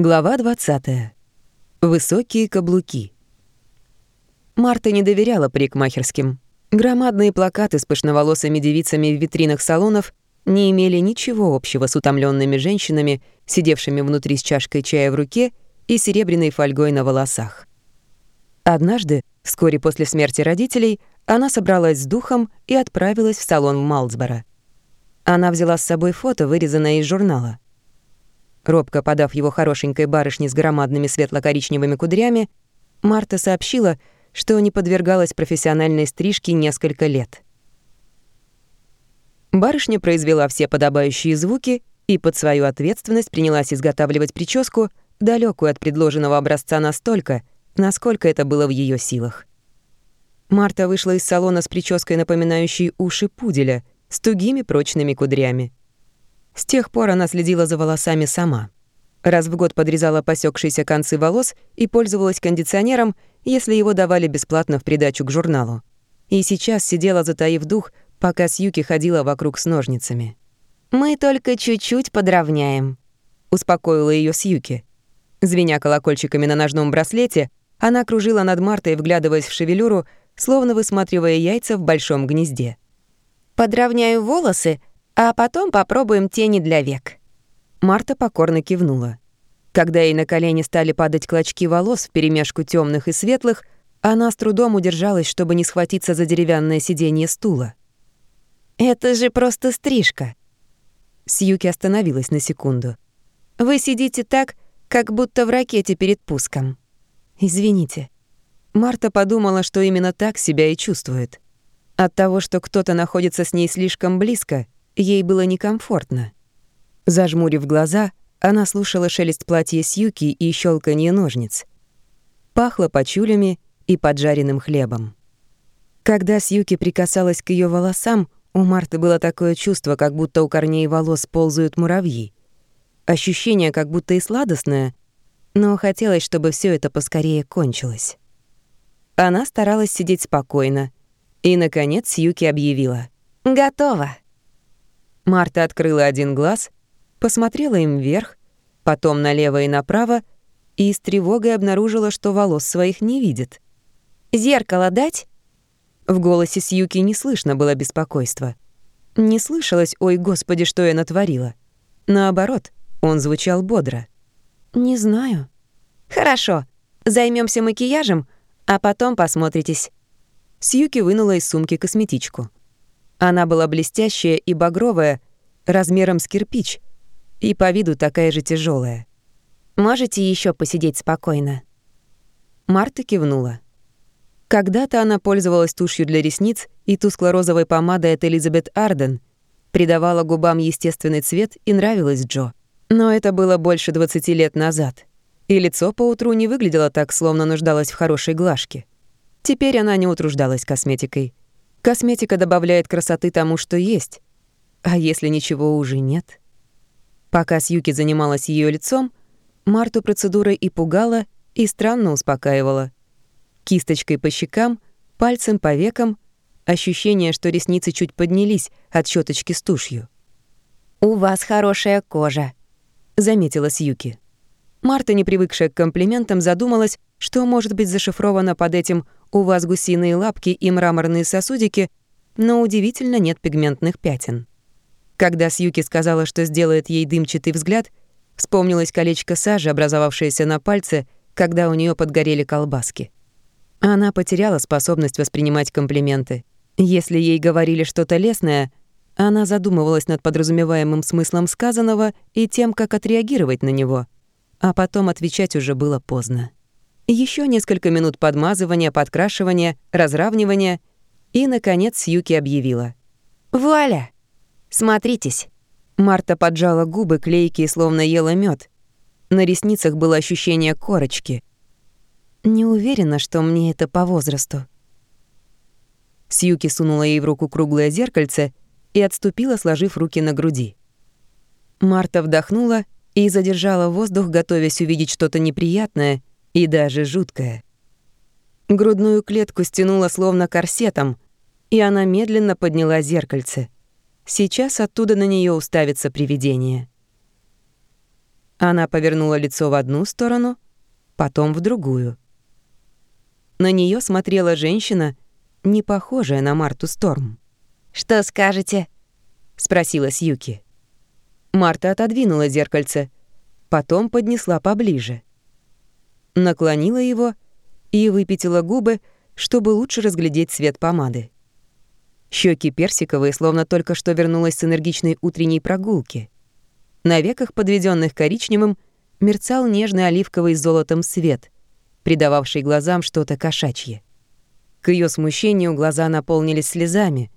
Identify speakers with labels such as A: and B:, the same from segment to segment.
A: Глава 20. Высокие каблуки. Марта не доверяла парикмахерским. Громадные плакаты с пышноволосыми девицами в витринах салонов не имели ничего общего с утомленными женщинами, сидевшими внутри с чашкой чая в руке и серебряной фольгой на волосах. Однажды, вскоре после смерти родителей, она собралась с духом и отправилась в салон в Малдсборо. Она взяла с собой фото, вырезанное из журнала — Робко подав его хорошенькой барышне с громадными светло-коричневыми кудрями, Марта сообщила, что не подвергалась профессиональной стрижке несколько лет. Барышня произвела все подобающие звуки и под свою ответственность принялась изготавливать прическу, далекую от предложенного образца настолько, насколько это было в ее силах. Марта вышла из салона с прической, напоминающей уши пуделя, с тугими прочными кудрями. С тех пор она следила за волосами сама. Раз в год подрезала посекшиеся концы волос и пользовалась кондиционером, если его давали бесплатно в придачу к журналу. И сейчас сидела, затаив дух, пока Сьюки ходила вокруг с ножницами. «Мы только чуть-чуть подровняем», — успокоила ее Сьюки. Звеня колокольчиками на ножном браслете, она кружила над Мартой, вглядываясь в шевелюру, словно высматривая яйца в большом гнезде.
B: «Подровняю волосы, а потом попробуем тени для век».
A: Марта покорно кивнула. Когда ей на колени стали падать клочки волос вперемешку темных и светлых, она с трудом удержалась, чтобы не схватиться за деревянное сиденье стула.
B: «Это же просто стрижка».
A: Сьюки остановилась на секунду.
B: «Вы сидите так, как будто в ракете перед пуском».
A: «Извините». Марта подумала, что именно так себя и чувствует. От того, что кто-то находится с ней слишком близко — Ей было некомфортно. Зажмурив глаза, она слушала шелест платья Сьюки и щелканье ножниц. Пахло почулями и поджаренным хлебом. Когда Сьюки прикасалась к ее волосам, у Марты было такое чувство, как будто у корней волос ползают муравьи. Ощущение как будто и сладостное, но хотелось, чтобы все это поскорее кончилось. Она старалась сидеть спокойно, и, наконец, Сьюки объявила.
B: «Готово!»
A: Марта открыла один глаз, посмотрела им вверх, потом налево и направо и с тревогой обнаружила, что волос своих не видит.
B: «Зеркало дать?»
A: В голосе Сьюки не слышно было беспокойства. Не слышалось «Ой, Господи, что я натворила». Наоборот, он звучал бодро.
B: «Не знаю». «Хорошо, займемся макияжем, а потом посмотритесь».
A: Сьюки вынула из сумки косметичку. Она была блестящая и багровая, размером с кирпич, и по виду такая же тяжелая.
B: «Можете еще посидеть спокойно?»
A: Марта кивнула. Когда-то она пользовалась тушью для ресниц и тускло-розовой помадой от Элизабет Арден, придавала губам естественный цвет и нравилась Джо. Но это было больше 20 лет назад, и лицо поутру не выглядело так, словно нуждалось в хорошей глажке. Теперь она не утруждалась косметикой. Косметика добавляет красоты тому, что есть. А если ничего уже нет? Пока Сьюки занималась ее лицом, Марту процедура и пугала, и странно успокаивала. Кисточкой по щекам, пальцем по векам, ощущение, что ресницы чуть поднялись от щеточки с тушью.
B: «У вас хорошая кожа», —
A: заметила Сьюки. Марта, не привыкшая к комплиментам, задумалась, что может быть зашифровано под этим «у вас гусиные лапки и мраморные сосудики», но удивительно нет пигментных пятен. Когда Сьюки сказала, что сделает ей дымчатый взгляд, вспомнилось колечко сажи, образовавшееся на пальце, когда у нее подгорели колбаски. Она потеряла способность воспринимать комплименты. Если ей говорили что-то лесное, она задумывалась над подразумеваемым смыслом сказанного и тем, как отреагировать на него — а потом отвечать уже было поздно. Еще несколько минут подмазывания, подкрашивания, разравнивания, и, наконец, Сьюки объявила.
B: «Вуаля! Смотритесь!»
A: Марта поджала губы, клейкие, словно ела мед. На ресницах было ощущение корочки. Не уверена, что мне это по возрасту. Сьюки сунула ей в руку круглое зеркальце и отступила, сложив руки на груди. Марта вдохнула и задержала воздух, готовясь увидеть что-то неприятное и даже жуткое. Грудную клетку стянула словно корсетом, и она медленно подняла зеркальце. Сейчас оттуда на нее уставится привидение. Она повернула лицо в одну сторону, потом в другую. На нее смотрела женщина, не похожая на Марту Сторм.
B: «Что скажете?»
A: — спросила Сьюки. Марта отодвинула зеркальце, потом поднесла поближе. Наклонила его и выпятила губы, чтобы лучше разглядеть цвет помады. Щеки персиковые, словно только что вернулась с энергичной утренней прогулки. На веках, подведенных коричневым, мерцал нежный оливковый с золотом свет, придававший глазам что-то кошачье. К ее смущению глаза наполнились слезами.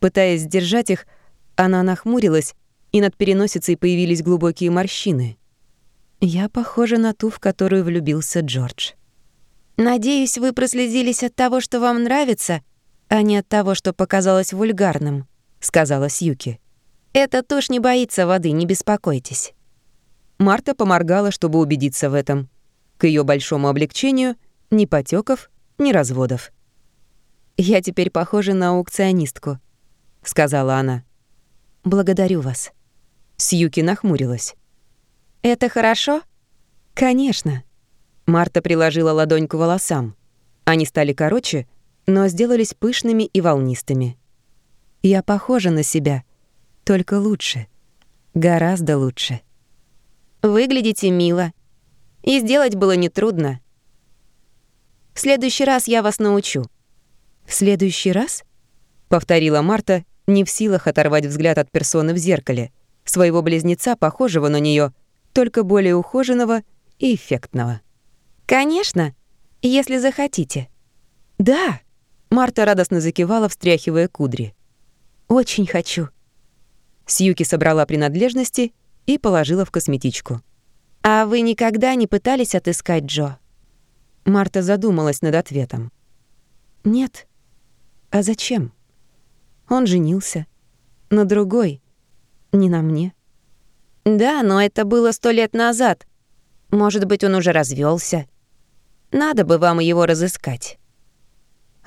A: Пытаясь сдержать их, она нахмурилась, и над переносицей появились глубокие морщины. Я похожа на ту, в которую влюбился Джордж.
B: «Надеюсь, вы прослезились от того, что вам нравится, а не от того, что показалось вульгарным», — сказала Сьюки. «Эта тушь не боится воды, не беспокойтесь».
A: Марта поморгала, чтобы убедиться в этом. К ее большому облегчению ни потеков, ни разводов. «Я теперь похожа на аукционистку», — сказала она. «Благодарю вас». Сьюки нахмурилась.
B: «Это хорошо?»
A: «Конечно». Марта приложила ладонь к волосам. Они стали короче, но сделались пышными и волнистыми. Я похожа на себя, только лучше. Гораздо лучше.
B: Выглядите мило. И сделать было нетрудно. В следующий раз я вас научу.
A: В следующий раз? Повторила Марта, не в силах оторвать взгляд от персоны в зеркале, своего близнеца, похожего на нее, только более ухоженного и эффектного.
B: «Конечно, если захотите».
A: «Да», Марта радостно закивала, встряхивая кудри. «Очень хочу». Сьюки собрала принадлежности и положила в косметичку.
B: «А вы никогда не пытались отыскать Джо?»
A: Марта задумалась над ответом. «Нет. А зачем? Он женился. На другой. Не на мне».
B: «Да, но это было сто лет назад. Может быть, он уже развелся. Надо бы вам его разыскать».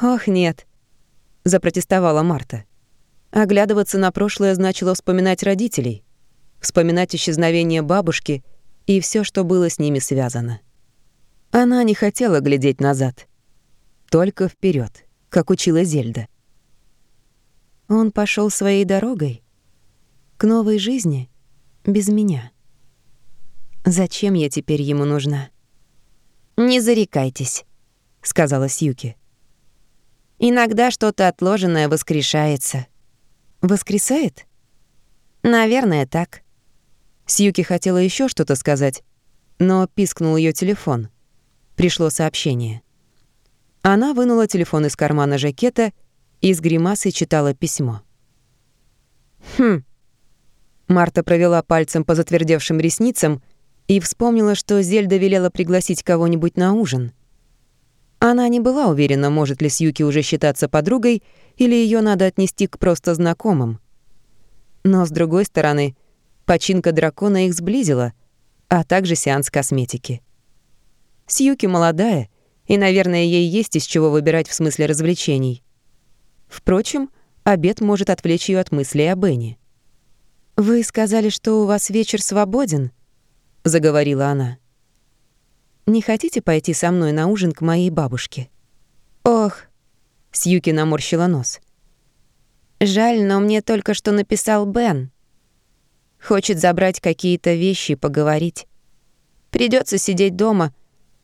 A: «Ох, нет», — запротестовала Марта. Оглядываться на прошлое значило вспоминать родителей, вспоминать исчезновение бабушки и все, что было с ними связано. Она не хотела глядеть назад, только вперед, как учила Зельда. Он пошел своей дорогой, к новой жизни, без меня. Зачем я теперь ему нужна?
B: «Не зарекайтесь», — сказала Сьюки. Иногда что-то отложенное воскрешается.
A: Воскресает?
B: Наверное, так.
A: Сьюки хотела еще что-то сказать, но пискнул ее телефон. Пришло сообщение. Она вынула телефон из кармана жакета и с гримасой читала письмо. «Хм». Марта провела пальцем по затвердевшим ресницам и вспомнила, что Зельда велела пригласить кого-нибудь на ужин — она не была уверена, может ли Сьюки уже считаться подругой, или ее надо отнести к просто знакомым. Но, с другой стороны, починка дракона их сблизила, а также сеанс косметики. Сьюки молодая, и, наверное, ей есть из чего выбирать в смысле развлечений. Впрочем, обед может отвлечь ее от мыслей о Бенни. «Вы сказали, что у вас вечер свободен?» — заговорила она. Не хотите пойти со мной на ужин к моей бабушке?»
B: «Ох», —
A: Сьюки наморщила нос.
B: «Жаль, но мне только что написал Бен. Хочет забрать какие-то вещи и поговорить. Придется сидеть дома,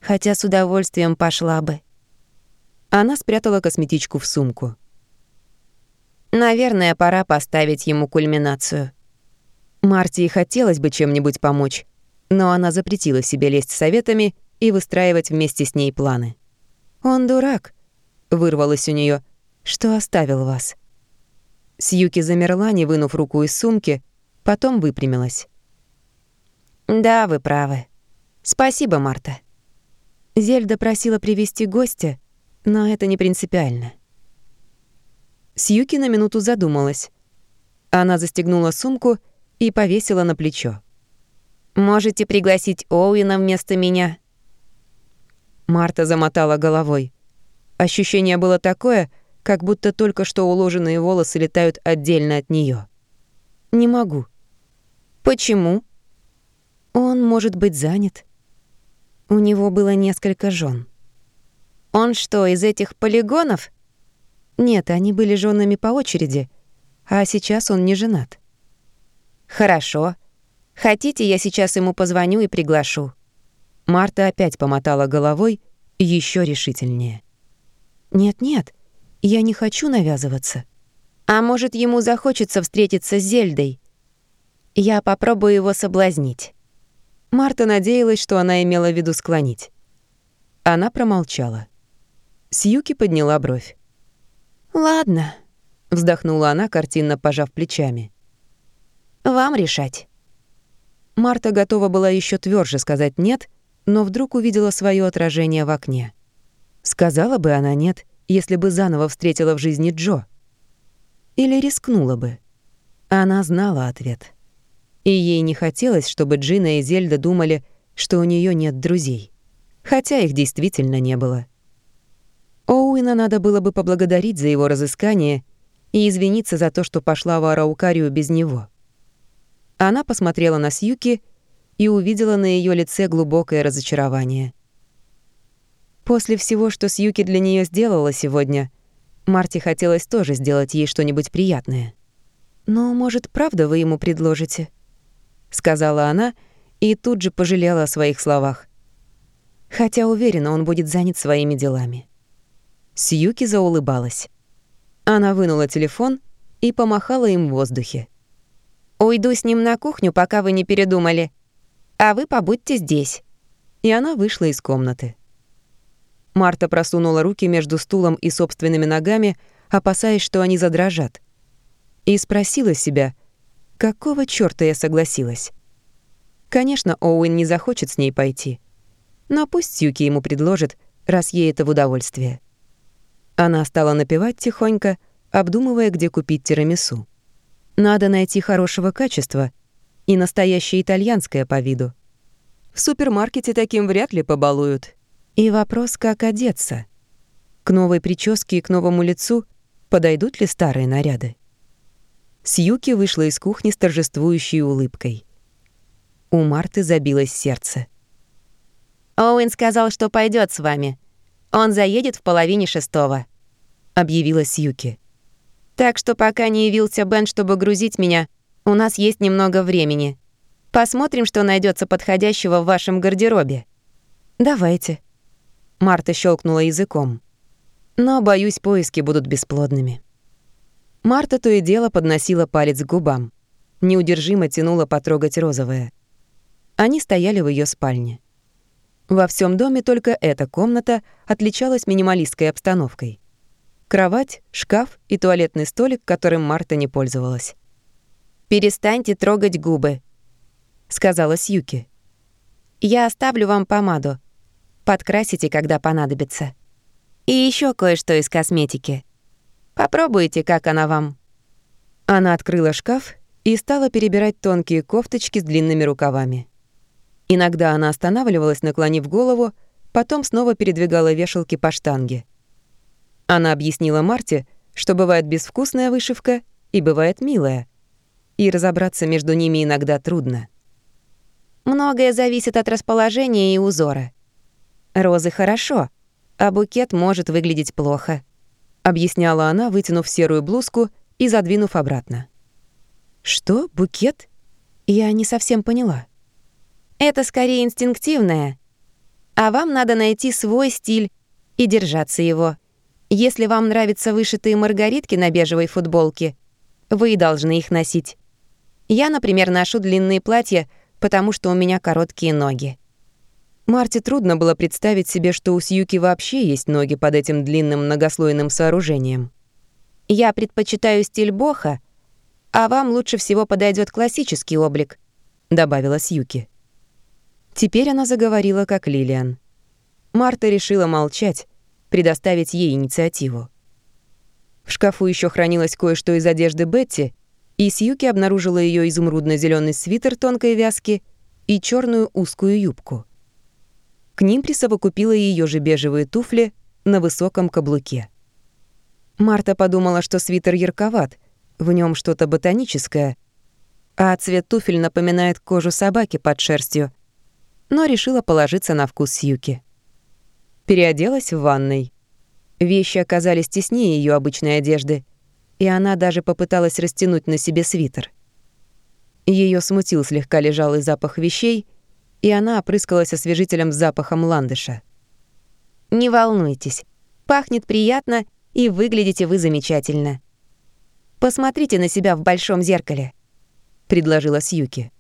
B: хотя с удовольствием пошла бы».
A: Она спрятала косметичку в сумку.
B: «Наверное, пора поставить ему кульминацию».
A: Марти хотелось бы чем-нибудь помочь, но она запретила себе лезть советами и выстраивать вместе с ней планы. «Он дурак», — вырвалось у нее, — «что оставил вас». Сьюки замерла, не вынув руку из сумки, потом выпрямилась.
B: «Да, вы правы. Спасибо, Марта».
A: Зельда просила привести гостя, но это не принципиально. Сьюки на минуту задумалась. Она застегнула сумку и повесила на плечо.
B: «Можете пригласить Оуэна вместо меня?»
A: Марта замотала головой. Ощущение было такое, как будто только что уложенные волосы летают отдельно от нее. «Не могу».
B: «Почему?» Он может быть занят. У него было несколько жен. Он что, из этих полигонов? Нет, они были женами по очереди, а сейчас он не женат. Хорошо. Хотите, я сейчас ему позвоню и приглашу. Марта опять помотала головой еще решительнее. Нет-нет, я не хочу навязываться. А может, ему захочется встретиться с Зельдой? Я попробую его соблазнить.
A: Марта надеялась, что она имела в виду склонить. Она промолчала. Сьюки подняла бровь.
B: «Ладно», —
A: вздохнула она, картинно пожав плечами.
B: «Вам решать».
A: Марта готова была еще тверже сказать «нет», но вдруг увидела свое отражение в окне. Сказала бы она «нет», если бы заново встретила в жизни Джо. Или рискнула бы. Она знала ответ. И ей не хотелось, чтобы Джина и Зельда думали, что у нее нет друзей. Хотя их действительно не было. Оуэна надо было бы поблагодарить за его разыскание и извиниться за то, что пошла в Араукарию без него. Она посмотрела на Сьюки и увидела на ее лице глубокое разочарование. После всего, что Сьюки для нее сделала сегодня, Марте хотелось тоже сделать ей что-нибудь приятное. «Но, может, правда вы ему предложите?» — сказала она и тут же пожалела о своих словах. Хотя уверена, он будет занят своими делами. Сьюки заулыбалась. Она вынула телефон и помахала им в воздухе.
B: «Уйду с ним на кухню, пока вы не передумали. А вы побудьте здесь».
A: И она вышла из комнаты. Марта просунула руки между стулом и собственными ногами, опасаясь, что они задрожат. И спросила себя, какого чёрта я согласилась. Конечно, Оуэн не захочет с ней пойти. Но пусть Сьюки ему предложит, раз ей это в удовольствие. Она стала напевать тихонько, обдумывая, где купить тирамису. Надо найти хорошего качества и настоящее итальянское по виду. В супермаркете таким вряд ли побалуют. И вопрос, как одеться. К новой прическе и к новому лицу подойдут ли старые наряды? Сьюки вышла из кухни с торжествующей улыбкой. У Марты забилось сердце.
B: «Оуэн сказал, что пойдет с вами», он заедет в половине шестого», — объявила Сьюки. «Так что пока не явился Бен, чтобы грузить меня, у нас есть немного времени. Посмотрим, что найдется подходящего в вашем гардеробе».
A: «Давайте». Марта щелкнула языком. «Но, боюсь, поиски будут бесплодными». Марта то и дело подносила палец к губам. Неудержимо тянула потрогать розовое. Они стояли в ее спальне. Во всем доме только эта комната отличалась минималистской обстановкой. Кровать, шкаф и туалетный столик, которым Марта не пользовалась.
B: «Перестаньте трогать губы», — сказала Сьюки. «Я оставлю вам помаду. Подкрасите, когда понадобится. И еще кое-что из косметики. Попробуйте, как она вам».
A: Она открыла шкаф и стала перебирать тонкие кофточки с длинными рукавами. Иногда она останавливалась, наклонив голову, потом снова передвигала вешалки по штанге. Она объяснила Марте, что бывает безвкусная вышивка и бывает милая, и разобраться между ними иногда трудно.
B: Многое зависит от расположения и узора. Розы хорошо, а букет может выглядеть плохо,
A: объясняла она, вытянув серую блузку и задвинув обратно. Что, букет? Я не совсем поняла.
B: Это скорее инстинктивное. А вам надо найти свой стиль и держаться его. Если вам нравятся вышитые маргаритки на бежевой футболке, вы должны их носить. Я, например, ношу длинные платья, потому что у меня короткие ноги.
A: Марте трудно было представить себе, что у Сьюки вообще есть ноги под этим длинным многослойным сооружением.
B: Я предпочитаю стиль боха, а вам лучше всего подойдет классический облик, добавила Сьюки.
A: Теперь она заговорила как Лилиан. Марта решила молчать, предоставить ей инициативу. В шкафу еще хранилось кое-что из одежды Бетти, и Сьюки обнаружила ее изумрудно зеленый свитер тонкой вязки и черную узкую юбку. К ним присовокупила ее же бежевые туфли на высоком каблуке. Марта подумала, что свитер ярковат, в нем что-то ботаническое, а цвет туфель напоминает кожу собаки под шерстью, но решила положиться на вкус Сьюки. Переоделась в ванной. Вещи оказались теснее ее обычной одежды, и она даже попыталась растянуть на себе свитер. Ее смутил слегка лежалый запах вещей, и она опрыскалась освежителем с запахом ландыша.
B: «Не волнуйтесь, пахнет приятно, и выглядите вы замечательно. Посмотрите на себя в большом зеркале», — предложила Сьюки.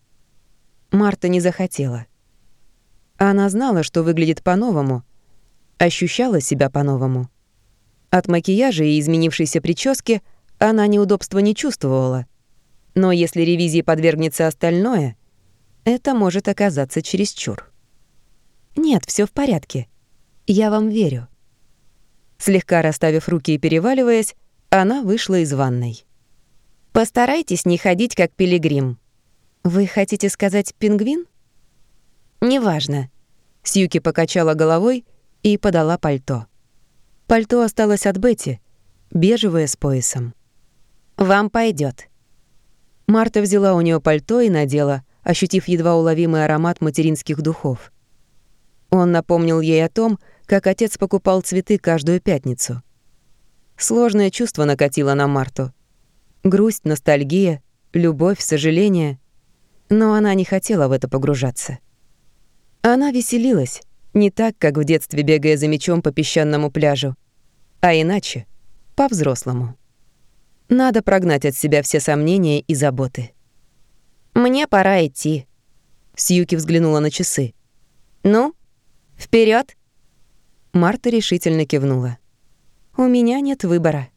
A: Марта не захотела. Она знала, что выглядит по-новому, ощущала себя по-новому. От макияжа и изменившейся прически она неудобства не чувствовала. Но если ревизии подвергнется остальное, это может оказаться чересчур. «Нет, все в порядке. Я вам верю». Слегка расставив руки и переваливаясь, она вышла из ванной.
B: «Постарайтесь не ходить как пилигрим».
A: «Вы хотите сказать пингвин?»
B: «Неважно».
A: Сьюки покачала головой и подала пальто. Пальто осталось от Бетти, бежевое с поясом.
B: «Вам пойдет.
A: Марта взяла у нее пальто и надела, ощутив едва уловимый аромат материнских духов. Он напомнил ей о том, как отец покупал цветы каждую пятницу. Сложное чувство накатило на Марту. Грусть, ностальгия, любовь, сожаление. Но она не хотела в это погружаться. Она веселилась, не так, как в детстве, бегая за мячом по песчаному пляжу, а иначе, по-взрослому. Надо прогнать от себя все сомнения и заботы.
B: «Мне пора идти», —
A: Сьюки взглянула на часы.
B: «Ну, вперед!
A: Марта решительно кивнула. «У меня нет выбора».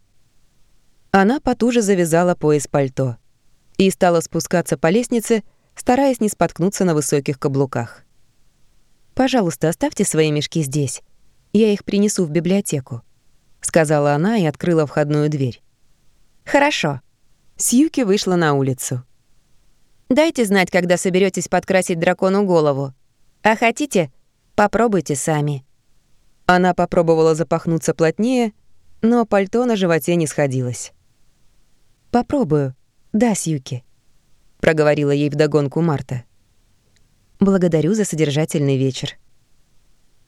A: Она потуже завязала пояс пальто и стала спускаться по лестнице, стараясь не споткнуться на высоких каблуках. «Пожалуйста, оставьте свои мешки здесь. Я их принесу в библиотеку», — сказала она и открыла входную дверь.
B: «Хорошо».
A: Сьюки вышла на улицу.
B: «Дайте знать, когда соберетесь подкрасить дракону голову. А хотите, попробуйте сами».
A: Она попробовала запахнуться плотнее, но пальто на животе не сходилось. «Попробую. Да, Сьюки», — проговорила ей вдогонку Марта. Благодарю за содержательный вечер.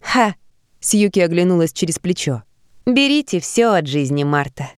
B: Ха!
A: Сьюки оглянулась через плечо.
B: Берите все от жизни, Марта.